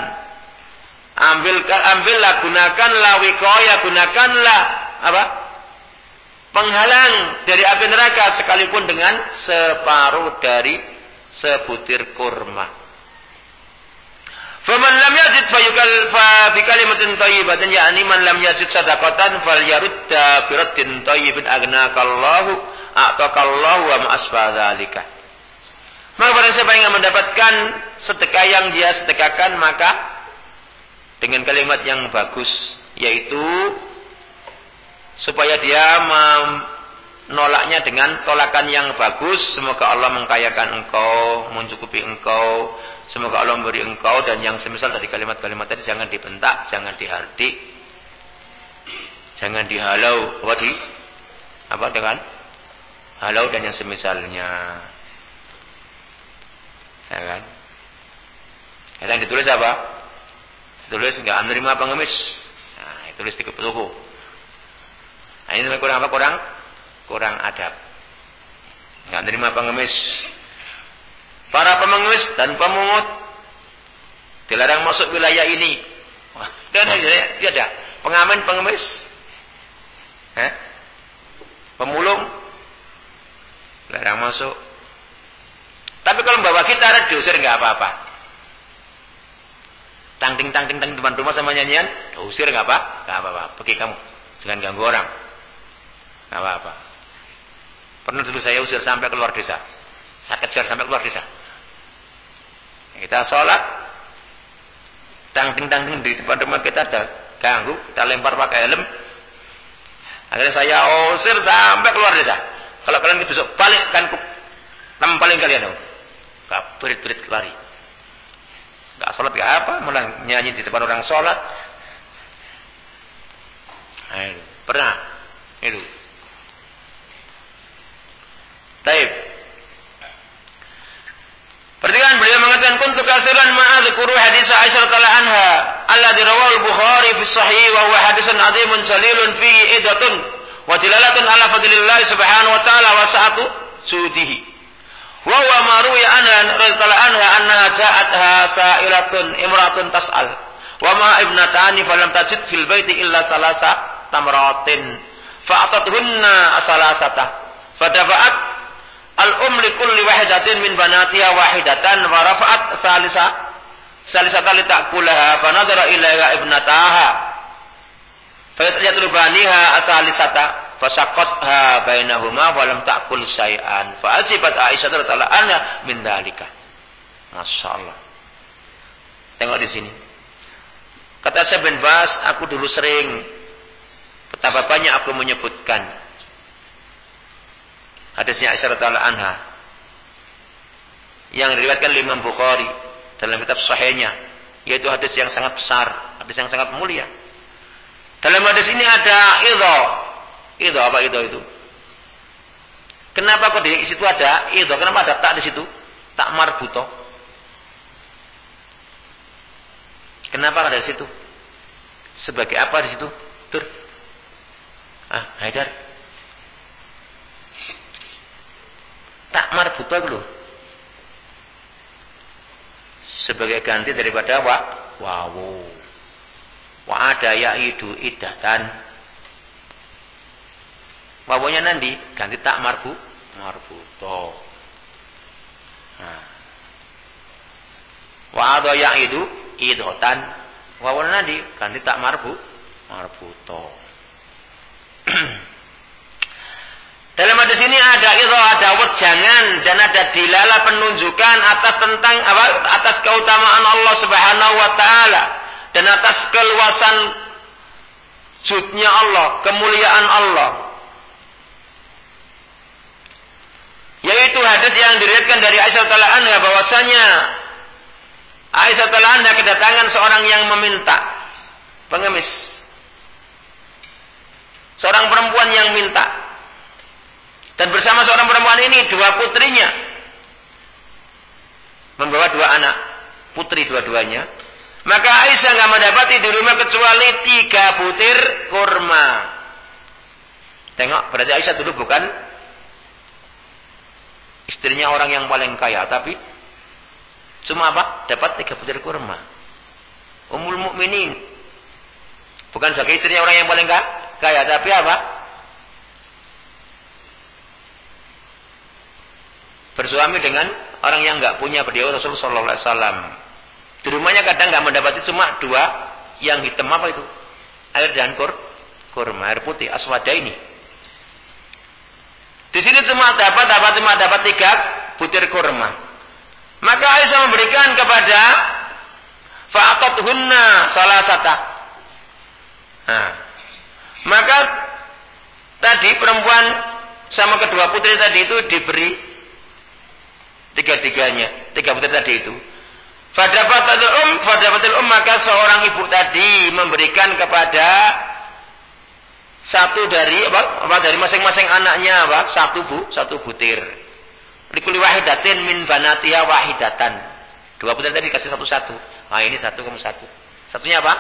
Ambil, ambillah, gunakanlah wikoya, gunakanlah apa? Penghalang dari api neraka sekalipun dengan separuh dari sebutir kurma. Faman lam yajid fayukal fa bi kalimatin thayyibatin yakni man lam yajid sadaqatan falyarudda bi raddin thayyibin agnakallahu a'takallahu wa ma'asfadzalika. Maka barang siapa yang mendapatkan sedekah yang dia sedekahkan maka dengan kalimat yang bagus yaitu supaya dia menolaknya dengan tolakan yang bagus semoga Allah mengkayakan engkau mencukupi engkau semoga Allah memberi engkau dan yang semisal dari kalimat-kalimat tadi jangan dibentak jangan dihardik jangan dihalau. Apa apa dengan halau dan yang semisalnya. Ya kan? Yang ditulis apa? Ditulis enggak menerima pengemis. Nah, ditulis di buku. Nah, ini kurang apa? Kurang kurang adab. Enggak menerima pengemis. Para pengemis dan pemungut dilarang masuk wilayah ini. Wah, tidak ada pengamen pengemis. Eh? Pemulung Larang masuk. Tapi kalau bawa kita diusir nggak apa-apa. Tangting tangting tang depan rumah sama nyanyian, usir nggak apa? Nggak apa-apa. Pergi kamu, jangan ganggu orang. Nggak apa-apa. Pernah dulu saya usir sampai keluar desa. Saya sampai keluar desa. Kita sholat, tangting tangting di depan rumah kita ada ganggu, kita lempar pakai helm. Akhirnya saya usir sampai keluar desa. Kalau kalian besok balik kan paling kalian dong. Gak berit-berit lari. Gak sholat gak apa, malah nyanyi di depan orang sholat. Ayo, pernah. Itu. Taib. Perhatikan beliau mengatakan kuntu kasiran ma'adzkuru hadis Aisyah radhiyallahu anha alladzi rawahu al-Bukhari fi sahih wa huwa hadisun 'azimun jalilun fi idatun wa dilalatun ala fadlillah subhanahu wa ta'ala wa sa'atu sudihi. Wa huwa ma ruwiya anha radhiyallahu anha annaha ja'atha sa'ilatun imratun tas'al. Wa ma ibnatani falam tajid fil baiti illa salasa tamratin. Fa'atathunna salasata fadafa'at al-um li kulli wahidatin min banatiha wahidatan wa rafa'at salisa. Salisata li ta'kulaha fa nadara ilaiha ibnataha Fayatul baniha asalisata fasaqatha bainahuma wa lam ta'kul syai'an. Fa azibat Aisyah radhiyallahu anha min dalika. Masyaallah. Tengok di sini. Kata saya bin Bas, aku dulu sering betapa banyak aku menyebutkan hadisnya Aisyah radhiyallahu anha yang diriwayatkan Imam Bukhari dalam kitab sahihnya yaitu hadis yang sangat besar, hadis yang sangat mulia. Dalam hadis ini ada idho. Idho apa idho itu? Kenapa kok di situ ada idho? Kenapa ada tak di situ? Tak marbuto. Kenapa ada di situ? Sebagai apa di situ? Tur. Ah, Haidar. Tak marbuto dulu. Sebagai ganti daripada wa wawu. Wa ada ya'idu idatan. Wawunya nanti ganti tak marbu marbuto. Nah. Wa ada ya'idu idotan. Wawunya nanti ganti tak marbu marbuto. Dalam hadis ini ada idho, ada wejangan dan ada dilala penunjukan atas tentang apa? atas keutamaan Allah Subhanahu wa taala dan atas keluasan sudnya Allah, kemuliaan Allah. Yaitu hadis yang diriwayatkan dari Aisyah radhiyallahu anha bahwasanya Aisyah radhiyallahu anha kedatangan seorang yang meminta pengemis. Seorang perempuan yang minta dan bersama seorang perempuan ini dua putrinya. Membawa dua anak. Putri dua-duanya. Maka Aisyah nggak mendapati di rumah kecuali tiga butir kurma. Tengok, berarti Aisyah dulu bukan istrinya orang yang paling kaya, tapi cuma apa? Dapat tiga butir kurma. Umul mukminin. Bukan sebagai istrinya orang yang paling kaya, tapi apa? bersuami dengan orang yang nggak punya beliau Rasulullah Sallallahu Alaihi Wasallam. Di rumahnya kadang nggak mendapati cuma dua yang hitam apa itu air dan kur kurma air putih aswada ini. Di sini cuma dapat dapat cuma dapat tiga butir kurma. Maka Aisyah memberikan kepada faatot hunna salah satu. Nah, maka tadi perempuan sama kedua putri tadi itu diberi Tiga-tiganya. Tiga putri tadi itu. Fadafatul um, fadafatul um maka seorang ibu tadi memberikan kepada satu dari apa, apa dari masing-masing anaknya apa satu bu satu butir. Likuli wahidatin min banatiha wahidatan. Dua butir tadi kasih satu-satu. Nah ini satu kamu satu. Satunya apa?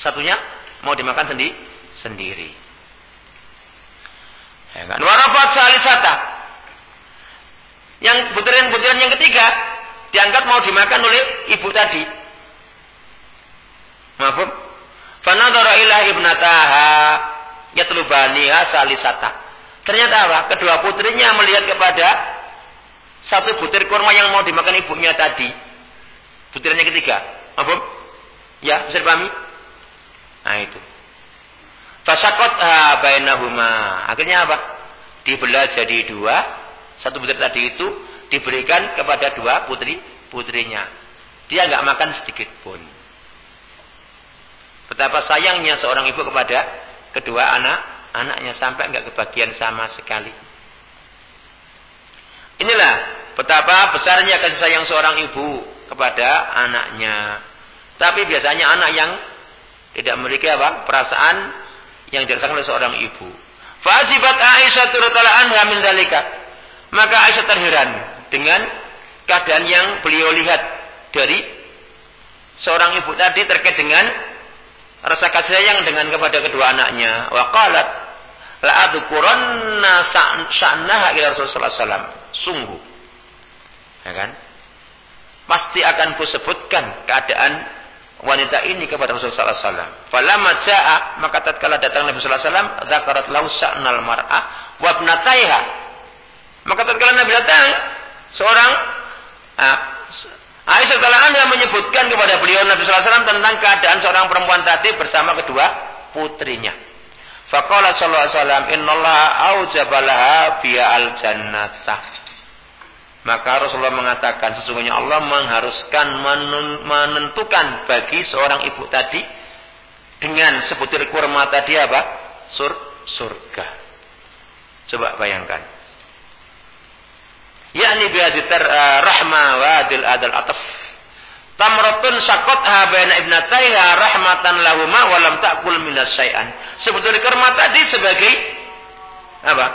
Satunya mau dimakan sendi sendiri. Ya kan? Warafat salisata. Yang butiran-butiran yang ketiga diangkat mau dimakan oleh ibu tadi. Maafum. Fanadhara ila ibnataha yatlubaniha salisata. Ternyata apa? Kedua putrinya melihat kepada satu butir kurma yang mau dimakan ibunya tadi. Butirannya ketiga. Maafum? Ya, bisa dipahami? Nah itu. Fasakot bainahuma. Akhirnya apa? Dibelah jadi dua satu butir tadi itu diberikan kepada dua putri putrinya. Dia nggak makan sedikit pun. Betapa sayangnya seorang ibu kepada kedua anak anaknya sampai nggak kebagian sama sekali. Inilah betapa besarnya kasih sayang seorang ibu kepada anaknya. Tapi biasanya anak yang tidak memiliki apa? perasaan yang dirasakan oleh seorang ibu. Fajibat Aisyah radhiyallahu anha min dalika. Maka Aisyah terheran dengan keadaan yang beliau lihat dari seorang ibu tadi terkait dengan rasa kasih sayang dengan kepada kedua anaknya. Wa qalat la adzukuranna sa'naha ila Rasulullah sallallahu Sungguh. Ya kan? Pasti akan kusebutkan keadaan wanita ini kepada Rasulullah SAW. Falamma ja'a maka tatkala datang Nabi sallallahu alaihi wasallam dzakarat lau sa'nal mar'a wa maka tatkala Nabi datang, seorang ah, Aisyah Anda menyebutkan kepada beliau Nabi SAW tentang keadaan seorang perempuan tadi bersama kedua putrinya. Faqala sallallahu alaihi wasallam innallaha aujabalaha biya al jannata. Maka Rasulullah mengatakan sesungguhnya Allah mengharuskan menentukan bagi seorang ibu tadi dengan sebutir kurma tadi apa? Sur surga. Coba bayangkan yakni bihadi uh, eh, rahma wa adil adal ataf tamratun sakotha baina ibnataiha rahmatan lahuma wa lam ta'kul minas syai'an. Sebetulnya kurma tadi sebagai apa?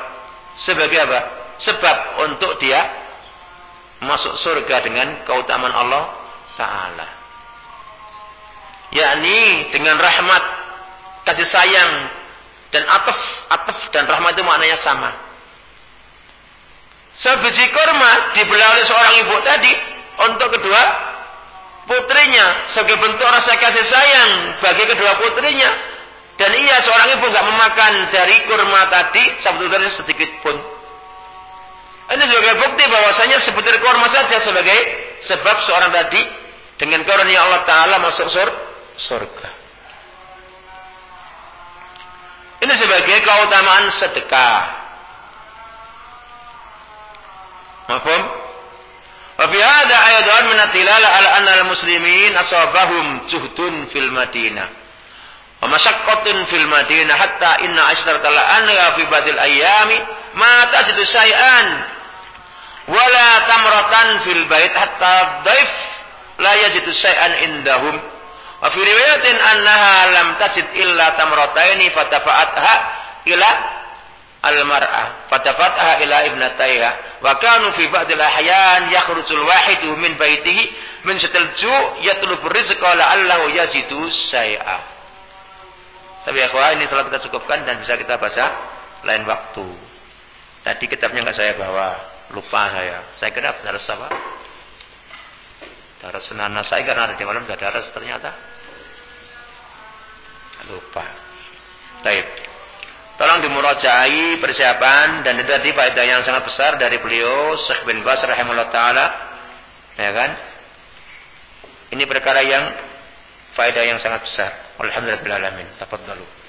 Sebagai apa? Sebab untuk dia masuk surga dengan keutamaan Allah taala. Yakni dengan rahmat kasih sayang dan ataf ataf dan rahmat itu maknanya sama Sebiji kurma dibelah oleh seorang ibu tadi untuk kedua putrinya sebagai bentuk rasa kasih sayang bagi kedua putrinya. Dan ia seorang ibu nggak memakan dari kurma tadi sebetulnya sedikit pun. Ini sebagai bukti bahwasanya sebutir kurma saja sebagai sebab seorang tadi dengan karunia Allah Taala masuk surga. Ini sebagai keutamaan sedekah. Mafhum? Wa fi hadha ayatan min at-tilala ala anna al-muslimin asabahum juhdun fil Madinah. Wa masyaqqatun fil Madinah hatta inna ashratal anha fi badil ayami ma tajidu syai'an wala tamratan fil bait hatta dhaif la yajidu syai'an indahum. Wa fi riwayatin annaha lam tajid illa tamrataini fatafa'atha ila al-mar'ah fatafa'atha ila ibnataiha wa kanu fi ba'dil ahyan yakhrujul wahidu min baitihi min satil ju' yatlubu rizqa la'allahu yajidu syai'a. Tapi ya ini selalu kita cukupkan dan bisa kita baca lain waktu. Tadi kitabnya nggak saya bawa, lupa saya. Saya kira harus apa? Daras sunana saya karena ada di malam nggak daras ternyata. Lupa. Baik. Tolong dimurajai persiapan dan itu tadi faedah yang sangat besar dari beliau Syekh bin Bas rahimahullah taala. Ya kan? Ini perkara yang faedah yang sangat besar. Alhamdulillah alamin. Tafadhalu.